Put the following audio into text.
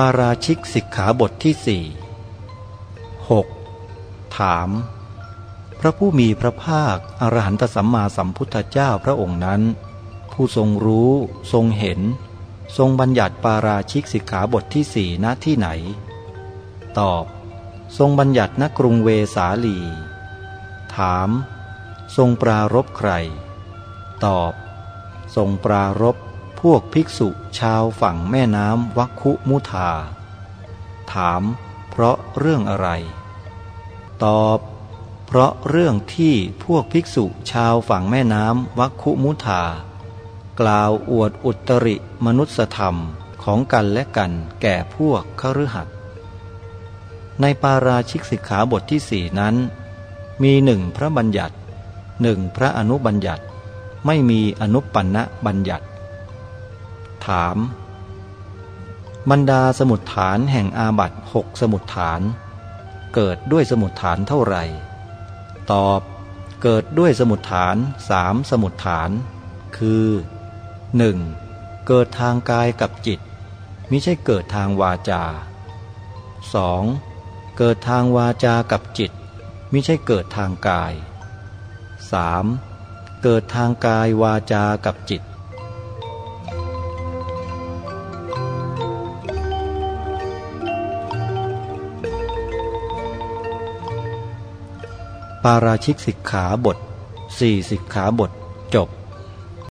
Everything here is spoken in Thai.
ปาราชิกสิกขาบทที่สี่หกถาม พระผู้มีพระภาค อรหันตสัมมาสัมพุทธเจ้าพระองค์นั้น ผู้ทรงรู้ทรงเห็น ทรงบัญญัติปาราชิกสิกขาบทที่สี่ณที่ไหน ตอบ ทรงบัญญัติณกรุงเวสาลี ถาม ทรงปรารบใคร ตอบ ทรงปรารบ พวกภิกษุชาวฝั่งแม่น้ำวัคคุมุธา ถาม เพราะเรื่องอะไร ตอบ เพราะเรื่องที่พวกภิกษุชาวฝั่งแม่น้ำวัคคุมุธา กล่าวอวดอุตริมนุสธรรมของกันและกันแก่พวกคฤหัสถ์ในปาราชิกสิกขาบทที่สี่นั้น มีหนึ่งพระบัญญัติหนึ่งพระอนุบัญญัติ ไม่มีอนุปันนะบัญญัติ ถาม บรรดาสมุดฐานแห่งอาบัตหกสมุดฐาน เกิดด้วยสมุดฐานเท่าไหร่ ตอบเกิดด้วยสมุดฐานสามสมุดฐาน คือ 1. เกิดทางกายกับจิตมิใช่เกิดทางวาจา 2. เกิดทางวาจากับจิตมิใช่เกิดทางกาย 3. เกิดทางกายวาจากับจิต ปาราชิกสิกขาบทสี่สิกขาบทจบ